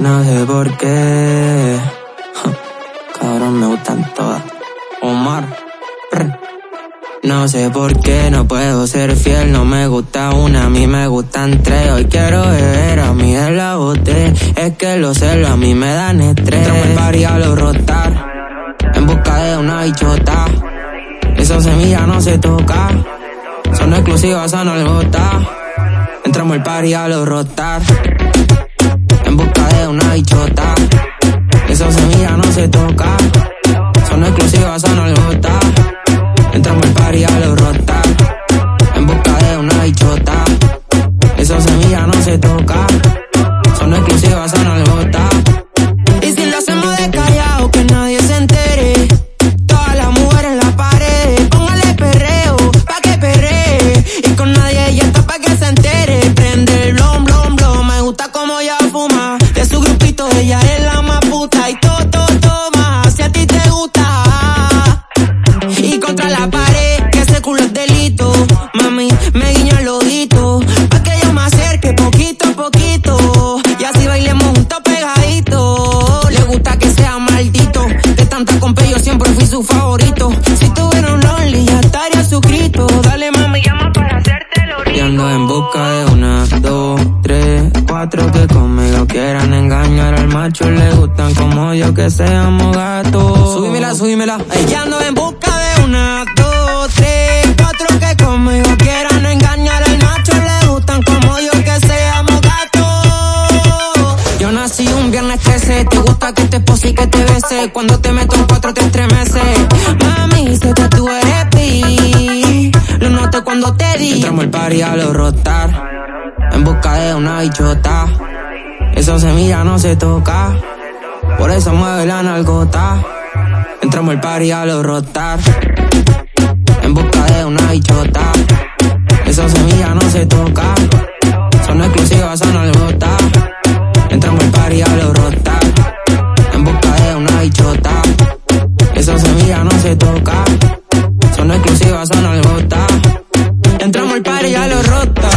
No sé por qué. Cabrón, me gustan todas. Omar. No sé por qué no puedo ser fiel, no me gusta una, a mí me gustan tres. Hoy quiero beber, a mí es la botella, es que los celos a mí me dan estrés. Entramos el a lo rotar, en busca de una bichota. Esa semilla no se toca, son exclusivas, son el gota. Entramos el party a lo rotar, Esa semilla no se toca, son exclusivas, son el gota. Entramos el party a lo rotar, en busca de una bichota. Esa semilla no se toca, fui su favorito. Si tuviera un Only ya estaría suscrito. Dale mami, llama para hacerte lo Y ando en busca de una, dos, tres, cuatro que conmigo quieran engañar al macho. Le gustan como yo que seamos gatos. Subímela, subímela. Ey, ando en busca de una, dos, 13, te gusta que te espose y que te bese. Cuando te meto en cuatro te estremece. Mami, sé que tú eres pi. Lo noto cuando te di. Entramos el party a lo rotar, en busca de una bichota. Esa semilla no se toca, por eso mueve la nalgota. Entramos el party a lo rotar, en busca de una bichota. al party a lo roto.